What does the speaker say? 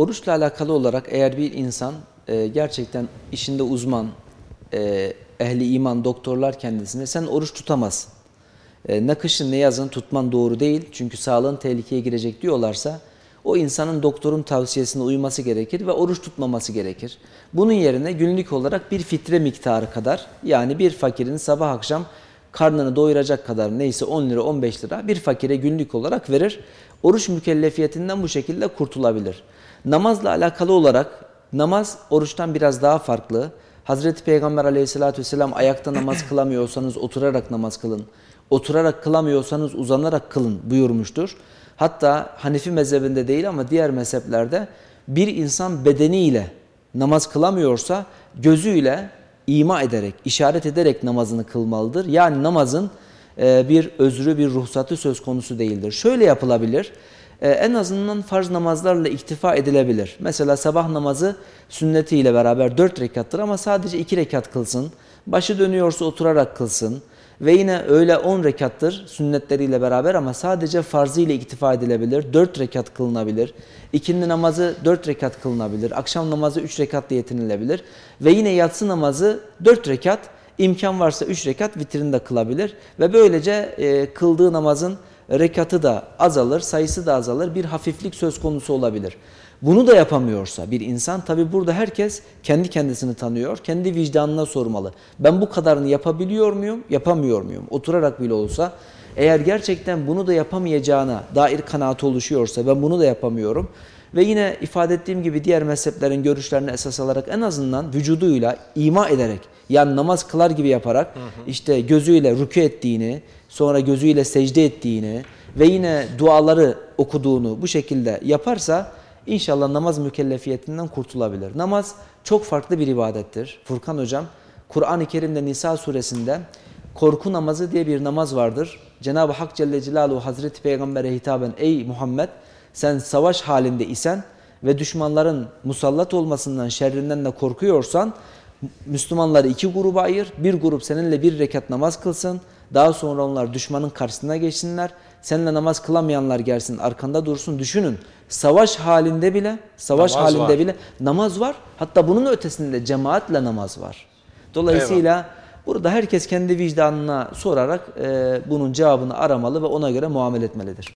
Oruçla alakalı olarak eğer bir insan e, gerçekten işinde uzman, e, ehli iman, doktorlar kendisine sen oruç tutamazsın. E, ne kışın ne yazın tutman doğru değil çünkü sağlığın tehlikeye girecek diyorlarsa o insanın doktorun tavsiyesine uyması gerekir ve oruç tutmaması gerekir. Bunun yerine günlük olarak bir fitre miktarı kadar yani bir fakirin sabah akşam karnını doyuracak kadar neyse 10 lira 15 lira bir fakire günlük olarak verir. Oruç mükellefiyetinden bu şekilde kurtulabilir. Namazla alakalı olarak namaz oruçtan biraz daha farklı. Hazreti Peygamber aleyhissalatü vesselam ayakta namaz kılamıyorsanız oturarak namaz kılın. Oturarak kılamıyorsanız uzanarak kılın buyurmuştur. Hatta Hanefi mezhebinde değil ama diğer mezheplerde bir insan bedeniyle namaz kılamıyorsa gözüyle ima ederek, işaret ederek namazını kılmalıdır. Yani namazın e, bir özrü, bir ruhsatı söz konusu değildir. Şöyle yapılabilir. E, en azından farz namazlarla iktifa edilebilir. Mesela sabah namazı sünnetiyle beraber dört rekattır ama sadece iki rekat kılsın. Başı dönüyorsa oturarak kılsın. Ve yine öyle 10 rekattır sünnetleriyle beraber ama sadece farzı ile iktifa edilebilir. 4 rekat kılınabilir. İkindi namazı 4 rekat kılınabilir. Akşam namazı 3 rekatla yetinilebilir. Ve yine yatsı namazı 4 rekat, imkan varsa 3 rekat vitrini de kılabilir. Ve böylece e, kıldığı namazın rekatı da azalır, sayısı da azalır. Bir hafiflik söz konusu olabilir. Bunu da yapamıyorsa bir insan tabi burada herkes kendi kendisini tanıyor. Kendi vicdanına sormalı. Ben bu kadarını yapabiliyor muyum, yapamıyor muyum? Oturarak bile olsa eğer gerçekten bunu da yapamayacağına dair kanaat oluşuyorsa ben bunu da yapamıyorum. Ve yine ifade ettiğim gibi diğer mezheplerin görüşlerini esas alarak en azından vücuduyla ima ederek yani namaz kılar gibi yaparak hı hı. işte gözüyle rükû ettiğini sonra gözüyle secde ettiğini ve yine duaları okuduğunu bu şekilde yaparsa İnşallah namaz mükellefiyetinden kurtulabilir. Namaz çok farklı bir ibadettir. Furkan hocam Kur'an-ı Kerim'de Nisa suresinde korku namazı diye bir namaz vardır. Cenab-ı Hak Celle Celaluhu Hazreti Peygamber'e hitaben ey Muhammed sen savaş halinde isen ve düşmanların musallat olmasından şerrinden de korkuyorsan Müslümanları iki gruba ayır. Bir grup seninle bir rekat namaz kılsın. Daha sonra onlar düşmanın karşısına geçsinler. Seninle namaz kılamayanlar gelsin arkanda dursun. Düşünün savaş halinde bile savaş namaz halinde var. bile namaz var. Hatta bunun ötesinde cemaatle namaz var. Dolayısıyla Eyvallah. burada herkes kendi vicdanına sorarak e, bunun cevabını aramalı ve ona göre muamele etmelidir.